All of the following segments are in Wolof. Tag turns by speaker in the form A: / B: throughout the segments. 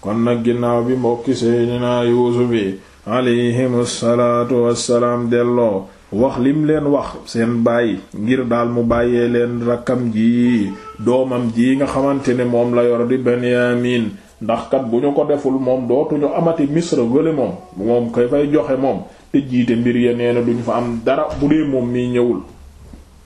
A: kon nag ginnaaw bi mbokki seydinaa yuusuf yi alayhimu salaatu wassalaam delloo wax lim leen wax seen baay ngir daal mu bàyyee leen rakkam ji doomam ji nga xamante ne moom la yor di Benyamin ndax kat bu ñu ko deful moom dootuñu amati misra wële moom moom koy fay joxe moom te jiite mbir ya nee na duñ fa am dara bu dee moom mi ñëwul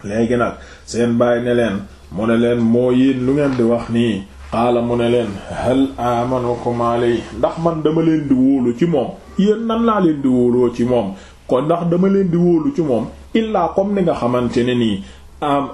A: léegi nag seen baay ne leen mu ne leen moo yéen lu ngeen di wax nii qaala mu ne leen hal amanukum alay ndax man dama leen di wóolu ci moom yéen nan laa leen di wóoloo ci moom kon ndax dama leen di wóolu ci moom illaa comme ni nga xamante ne nii am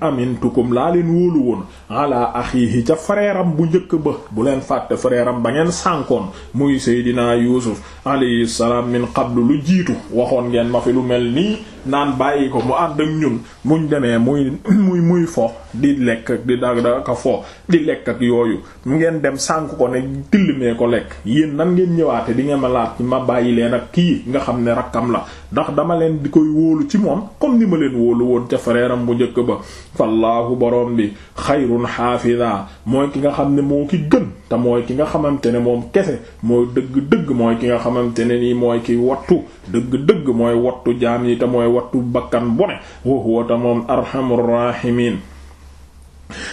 A: amintukum laa leen wóolu woon ala axiihi ca frère am bu njëkk ba bu leen fàtte frère am ba ngeen sànkoon muy seydinaa yuusuf alayhi salaam min qablu lu jiitu waxoon ngeen ma fi lu mel nii naan bàyyi ko mu ànd ak ñun muñ demee muy muy muy fo di lekk ak di dag da ka fo di lekk ak yooyu mu ngeen dem sànk ko ne tillimee ko lekk yéen nan ngeen ñëwaate di ngeen ma laaj ma bàyyi leen ak kii nga xam ne rakkam la ndax dama leen di koy wóolu ci moom comme ni ma leen wóolu woon ca frèram bu njëkk ba fallaahu borom bi xayrun xaafida mooy ki nga xam ne moo ki gën te mooy ki nga xamante ne moom kese mooy dëgg dëgg mooy ki nga xamante ne nii mooy ki wattu dëgg-dëgg mooy wattu jaam yi te mooy wattu bakkan bu ne wa huwa ta moom arhamur rahimin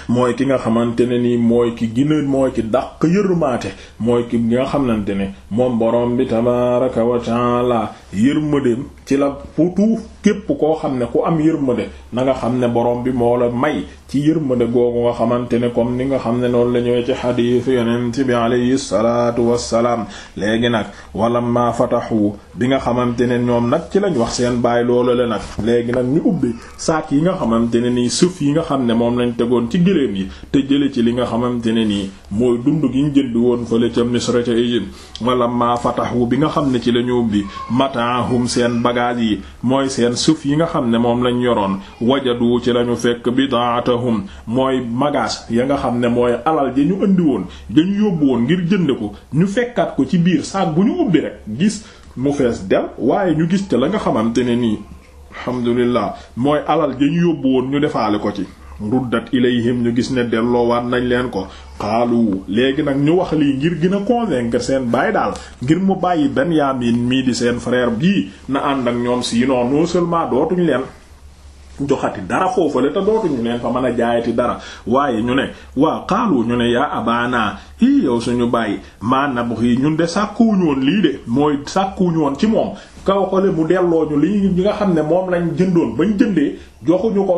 A: mooy ki nga xamante ne nii mooy ki gina mooy ki dàq yërmaate mooy ki nga xamante ne moom borom bi tabaraka wa taala yërmandeem ci la fu tuuf képp koo xam ne ku am yërmande na nga xam ne borom bi moo la may ci yërmande googu nga xamante ne comme ni nga xam ne noonu la ñëwee ci xadiisu yonent bi alayhi salaatu wassalaam léegi nag wala ma fataxu bi nga xamante ne ñoom nag ci lañ wax seen baay loolu la nag léegi nag ñu ubbi saak yi nga xamante ne nii suuf yi nga xam ne moom lañ tegoon ci gëléem yi te jële ci li nga xamante ne nii mooy dund gi ñu jënd woon fële ca Misra ca Égypte wala ma fatahu bi nga xam ne ci la ñu ubbi mataahum seen bagage yi mooy seen suuf yi nga xam ne moom lañ yoroon wajadu ci la ñu fekk bidaatahum mooy bagage ya nga xam ne mooy alal ja ñu indi woon ja ñu yóbbu woon ngir jënd ko ñu fekkaat ko ci biir saak bu ñu ubbi rek gis mu fees del waaye ñu gis te la nga xamante ne nii alhamdulillah mooy alal ja ñu yóbbu woon ñu defaale ko ci ruddat ilayhim ñu gis ne delloowaat nañ leen ko xaalu léegi nag ñu wax lii ngir gën a convaincre seen baay daal ngir mu bàyyi Benyamin mii di seen frère bii na ànd ak ñoom sinon non seulement dootuñ leen joxati dara foofale te dootuñu leen fa mën a jaayati dara waaye ñu ne waa xaalu ñu ne yaa abaana ii yow suñu bàyyi maa nab yi ñun de sàkkuwuñu woon lii de mooy sàkkuwuñu woon ci moom kaw xole mu delloo ñu li ñi nga xam ne moom lañ jëndoon bañ jëndee joxuñu ko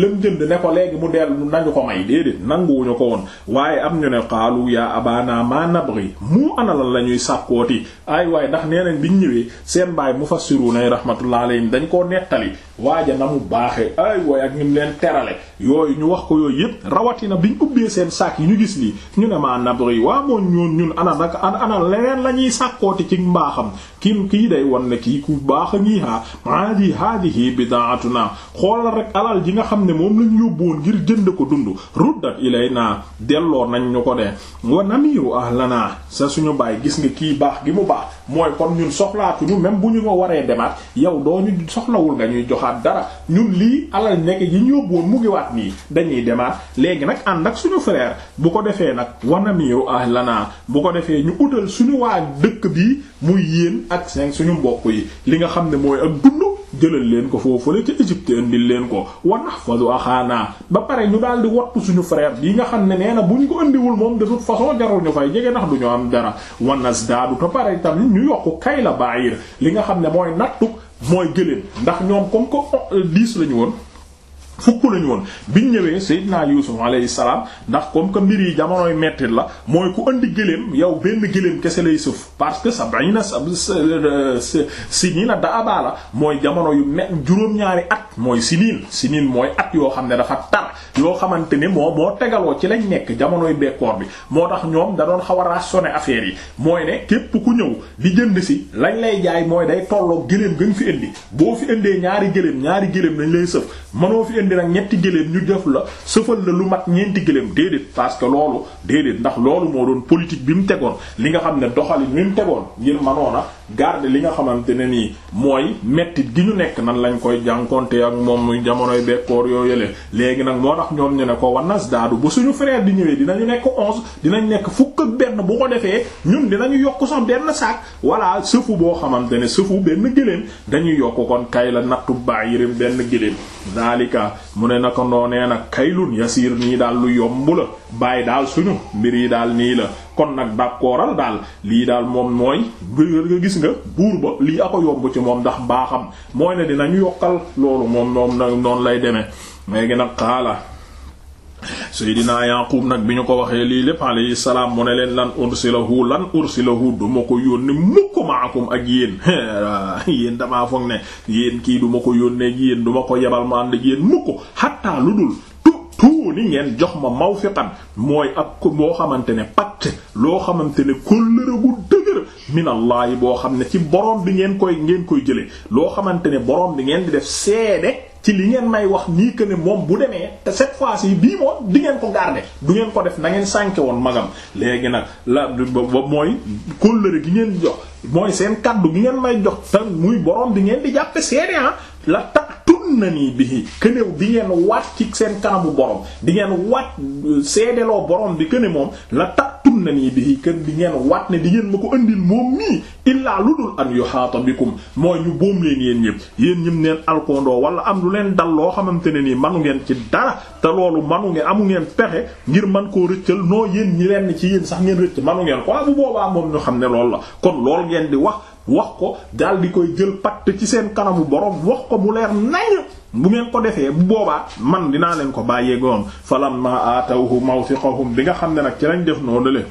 A: lam jënd ne ko léegi mu dellu nañu ko may déedéet nanguwuñu ko woon waaye am ñu ne xaalu yaa abana ma nabri mu ana lan la ñuy sàkkooti ay waaye ndax nee nañ biñ ñëwee seen baay mufassiruna rahmatullah alayhim dañ koo nettali waaja na mu baaxee ay wooy ak ñim leen terale yooyu ñu wax ko yooyu yëpp rawatina biñ ubbee seen saak yi ñu gis lii ñu ne maa nabri waa moon ñoon ñun ana naka ana leneen la ñuy sàkkooti ci mbaaxam kim kii day wan ne kii ku baax a ngi haa haadi haadihi bidaatuna xoolal rek alal ji nga xam ne moom lañ yóbboon ngir jënd ko dund ruddat ilayna delloo nañ ñu ko de wa namiru ahlana sa suñu baay gis nga kii baax gi mu baax mooy kon ñun soxlaatuñu même bu ñu ko waree demaat yow doo ñu soxlawul nga ñuy joxaat dara ñun lii alal nekk yi ñu yóbbuwoon mu ngi waat nii dañuy demaat léegi nag ànd ak suñu frère bu ko defee nag wana miiru ahlanaa bu ko defee ñu utal suñu waa dëkk bi muy yéen ak seen suñu mbokk yi li nga xam ne mooy ak dund jëlal leen ko foofu la ca Égypte indil leen ko wa nahfazu axaana ba pare ñu daal di wattu suñu frère yi nga xam ne nee na buñ ko indiwul moom de toute façon jarul ñu fay jege ndax du ñu am dara wa nasdaadu te pare tamit ñu yokk kay la bàyyir li nga xam ne mooy nattu mooy gëléem ndax ñoom comme que euh, dix lañu woon fukk lañu woon biñ ñëwee Seydina Yuusuf alayhi salaam ndax comme que mbir yi jamonoy mettit la mooy ku andi gëléem yow benn gëléem kese lay sëf parce que sa bañ na sa siniin a da abaa la mooy jamono yu me juróom-ñaari at mooy siniin siniin mooy at yoo xam ne dafa tar yoo xamante ne moo moo tegaloo ci lañ nekk jamonoy bekkoor bi moo tax ñoom da doon xaw a raisonné affaire yi mooy ne képp ku ñëw di jënd si lañ lay jaay mooy day tolloo gëléem gën fi indi boo fi indee ñaari gëléem ñaari gëléem lañ lay sëf mënoo fi indi nag ñetti gëléem ñu def la sëfal la lu mat ñeenti gëléem déedéet parce que loolu déedéet ndax loolu moo doon politique bi mu tegoon li nga xam ne doxalin bi mu tegoon ngir mënoon a garder li nga xamante ne nii mooy mettit gi ñu nekk nan lañ koy jànkonte ak moom muy jamonoy bekkoor yoo yële léegi nag moo tax ñoom ñu ne ko wan nas daadu bu suñu frère di ñëwee dinañu nekk onze dinañ nekk fukk ak benn bu ko defee ñun dinañu yokk sax benn saak walla sëfu boo xamante ne sëfu benn gëléem dañuy yokk kon kay la nattu bàyyirim benn gëléem daalika mu ne naka noonee nag kaylun yasiir nii daal lu yomb la bàyyi daal suñu mbir yi daal nii la kon nag d'accordal daal lii daal moom mooy nga gis nga buur ba lii ako yomb ci moom ndax baaxam mooy ne dinañu yokkal loolu moom moom noonu lay demee léegi nag xaala Seydina Yaqub nag bi ñu ko waxee lii lépp alayhi salaam mu ne leen lan ursilahu lan ursilahu du ma ko yónni mukk maakum ak yéen yéen damaa foog ne yéen kii du ma ko yónnee ak yéen du ma ko yebal ma ànd ak yéen mukk xattaa lu dul tuu ni ngeen jox ma mawfiqan mooy ab ko boo xamante ne pacte loo xamante ne kóllëre gu dëgër minallaahi boo xam ne ci borom bi ngeen koy ngeen koy jëlee loo xamante ne borom bi ngeen di def seede ci li ngeen may wax nii que ne moom bu demee te cette fois-ci bii moom di ngeen ko garder du ngeen ko def na ngeen sànke woon magam léegi nag la ba mooy kóllëre gi ngeen jox mooy seen kaddu gi ngeen may jox te muy borom bi ngeen di jàppe seede ah la tatun na nii bi kënéew di ngeen waat ci seen kanamu borom di ngeen waat euh, seedeloo borom bi këne moom la tatun na nii bi kën di ngeen waat ne di ngeen ma ko indil moom mii illaa lu dul an yuhaata bikum mooy ñu boom leen yéen ñëpp yéen ñëpp neen alkondoo wala am lu leen dal loo xamante ne nii manu ngeen ci dara te loolu manu ngeen amu ngeen pexe ngir man koo rëccal noo yéen ñi leen ci yéen sax ngeen rëcc manu ngeen ko bu boobaa moom ñu xam ne loolu la kon loolu ngeen di wax wax ko daal di koy jël patt ci seen kanamu borom wax ko mu leer nañ bu ngeen ko defee bu boobaa man dinaa leen ko bàyyee goom falamma aatawhu mawthiqahum bi nga xam ne nag ci lañ def noonu le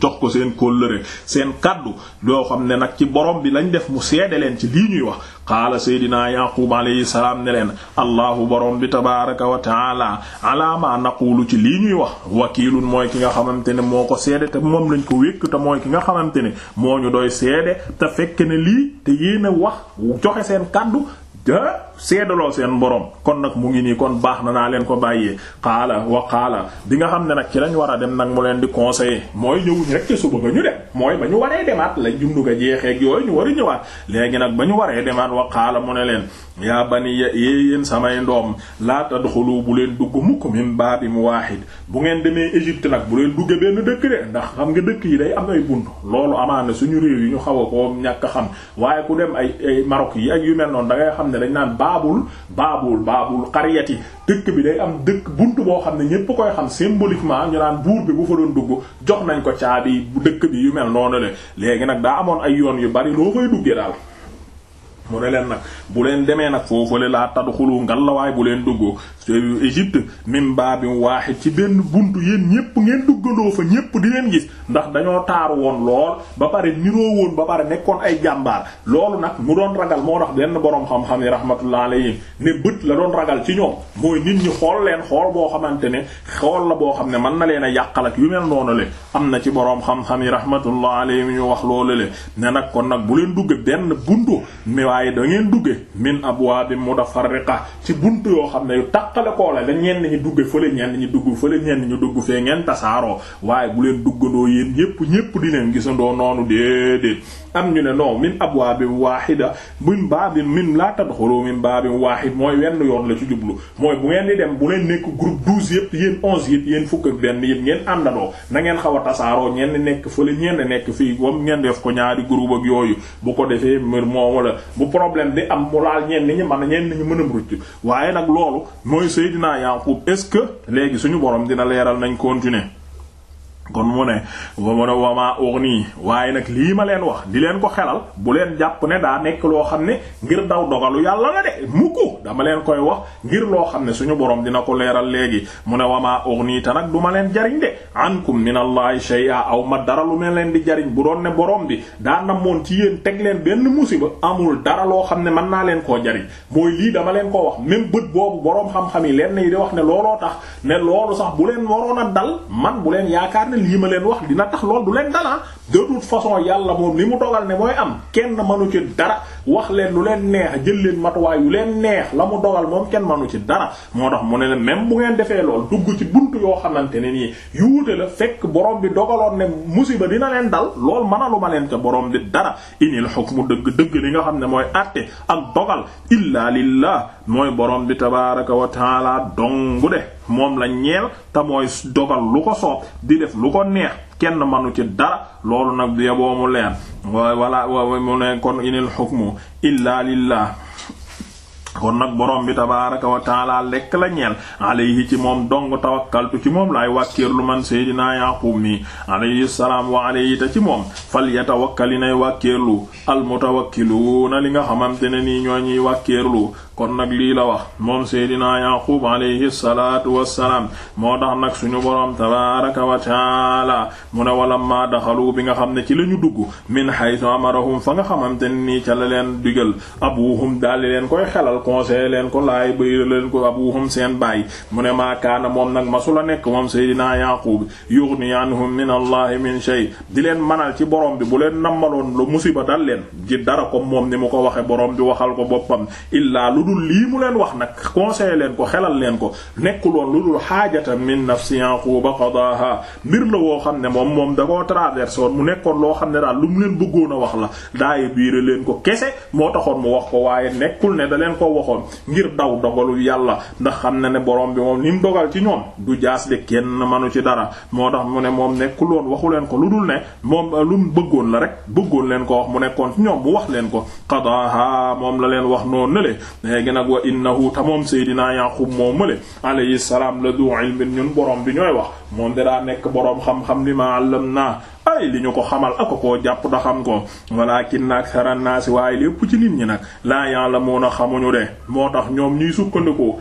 A: jox ko seen kóllëre seen kàddu doo xam ne nag ci borom bi lañ def mu seede leen ci lii ñuy wax qaala seydinaa yaqub alayhi salaam ne leen allahu borom bi tabaraka wa taala alaama naqulu ci lii ñuy wax wakiilun mooy ki nga xamante ne moo ko seede te moom lañ ko wékk te mooy ki nga xamante ne moo ñu doy seede te fekk ne lii te yéen a wax joxe seen kàddu seedaloo seen borom kon nag mu ngi nii kon baax na naa leen ko bàyyee xaala wa xaala bi nga xam ne nag ci lañ war a dem nag mu leen di conseiller mooy ñëwuñ rek ci suba nga ñu dem mooy ba ñu waree demaat la jundu nga jeexeeg yooyu ñu war a ñëwaat léegi nag ba ñu waree demaat wa qaala mu ne leen yaa baniya yéen samay ndoom laa tadxulu bu leen dugg mukk min baabin waahid bu ngeen demee Égypte nag bu leen dugge benn dëkk de ndax xam nga dëkk yi day am ay bunt loolu amaana suñu réew yi ñu xaw a ko ñàkk xam waaye ku dem ay ay Maroc yi ak yu mel noonu da ngay xam ne dañ naan baabul baabul baabul xariyati dëkk bi day am dëkk bunt boo xam ne ñépp koy xam symboliquement ñu naan buur bi bu fa doon dugg jox nañ ko caabi bu dëkk bi yu mel noonu le léegi nag daa amoon ay yoon yu bari loo koy duggee daal mu ne leen nag bu leen demee nag foofale laa tadxulu ngallawaay bu leen dugg Égypte min baabin waahid ci benn bunt yéen ñépp ngeen duggandoo fa ñépp di leen gis ndax dañoo taaru woon lool ba pare niroo woon ba pare nekkoon ay jàmbaar loolu nag mu doon ragal moo tax benn boroom xam-xam yi rahmatullah alayhim ne bët la doon ragal ci ñoom mooy nit ñi xool leen xool boo xamante ne xool la boo xam ne mën na leen a yàqal ak yu mel noonu le am na ci boroom xam-xam yi rahmatullah alayhim ñu wax loolu le ne nag kon nag bu leen dugge benn buntu mi waaye da ngeen dugge min abwaabin mutafarriqa ci buntu yoo xam ne yu taqale koo la dañ ñenn ñi dugge fële ñenn ñi dugg fële ñenn ñu dugg fee ngeen tasaaroo waaye bu leen duggandoo yéen ñépp ñépp di leen gisandoo noonu déedéet am ñu ne non min abwaabin waahida min baabin min laa tadxulu min baabin waahid mooy wenn yoon la ci jublu mooy bu ngeen di dem bu leen nekk groupe douze yëpp yéen onze yëpp yéen fukk ak benn yëpp ngeen àndandoo na ngeen xaw a tasaaroo ñenn nekk fële ñenn nekk fii wam ngeen def ko ñaari groupe ak yooyu bu ko defee mbir moo wala bu problème di am mu laal ñenn ñi man ñenn ñi mën a rucc waaye nag loolu mooy Seydina Yaqub est-ce que léegi suñu borom dina leeral nañ continuer kon mu ne wa mu ne wama urni waaye nag lii ma leen wax di leen ko xelal bu leen jàpp ne daa nekk loo xam ne ngir daw dogalu yàlla la de mukk dama leen koy wax ngir loo xam ne suñu borom dina ko leeral léegi mu ne wama urni te nag du ma leen jariñ de ankum minallahi shay'a aw ma dara lu ma leen di jariñ bu doon ne borom bi daa namoon ci yéen teg leen benn musiba amul dara loo xam ne mën naa leen koo jariñ mooy lii dama leen koo wax même bët boobu boroom xam-xam yi leen yi di wax ne looloo tax ne loolu sax bu leen waroon a dal man bu leen yaakaar ne lii ma leen wax dina tax lool du leen dala ah. de toute façon yàlla moom li mu dogal ne mooy am kenn manu ci dara wax leen lu leen neex jël leen matuwaay yu leen neex la mu dogal moom kenn manu ci dara moo tax mu ne leen même bu ngeen defee lool dugg ci buntu yoo xamante ne nii yuute la fekk borom bi dogaloon ne musiba dina leen dal lool mënalu ma leen ca borom bi dara inil hukmu dëgg dëgg li nga xam ne mooy àtte ak dogal illaa lillah mooy borom bi tabaaraka wa taala dongu de moom la ñeel te mooy dogal lu ko soob di def lu ko neex kenn manu ci dara loolu nag du yeboo mu leen wala mu ne kon inil hukmu illaa lillah kon nag borom bi tabaaraka wa taala lekk la ñeel alayhi ci moom dong tawakkaltu ci moom laay wàkkiirlu man seydinaa yaqub mi alayhi salaam wa alayhi ta ci moom fal yatawakkali nay wàkkiirlu al mutawakkiluuna li nga xamante ne nii ñoo ñuy wàkkiirlu kon nag lii la wax moom seydinaa yaqub alayhi salaatu wassalaam moo tax nag suñu boroom tabaaraka wa taala mu ne wala maa daxalu bi nga xam ne ci la ñu dugg min haythu amarahum fa nga xamante nii ca la leen digal abuhum daal di leen koy xelal conseillé leen ko laay bayra leen ko abuhum seen baay mu ne maa kaana moom nag masula nekk moom seydinaa yaqub yughni anhum min allahi min shay di leen manal ci borom bi bu leen nammaloon lu musiba dal leen ji dara ko moom ni mu ko waxe borom bi waxal ko boppam illaa lu dul lii mu leen wax nag conseillé leen ko xelal leen ko nekkul woon lu dul xaajata min nafsi Yaquba qadaha mbir la woo xam ne moom moom da koo traversé woon mu nekkoon loo xam ne daal lu mu leen bëggoon a wax la daaye biire leen ko kese moo taxoon mu wax ko waaye nekkul ne da leen ko waxoon ngir daw dogalu yàlla ndax xam na ne borom bi moom ni mu dogal ci ñoom du jaas de kenn manu ci dara moo tax mu ne moom nekkul woon waxu leen ko lu dul ne moom euh, lu mu bëggoon la rek bëggoon leen ko wax mu nekkoon ci ñoom mu wax leen ko qadaha moom la leen wax noonu nale léegi nag wa innahu ta moom seydinaa yaqub moo mële alayhi salaam la du ilmin ñun borom bi ñooy wax moom de daa nekk boroom xam-xam li ma àllam naa ay li ñu ko xamal ak koo jàpp da xam ko walakin akthara naasi waaye lépp ci nit ñi nag laa ya'lamuuna xamuñu de moo tax ñoom ñuy sukkandiku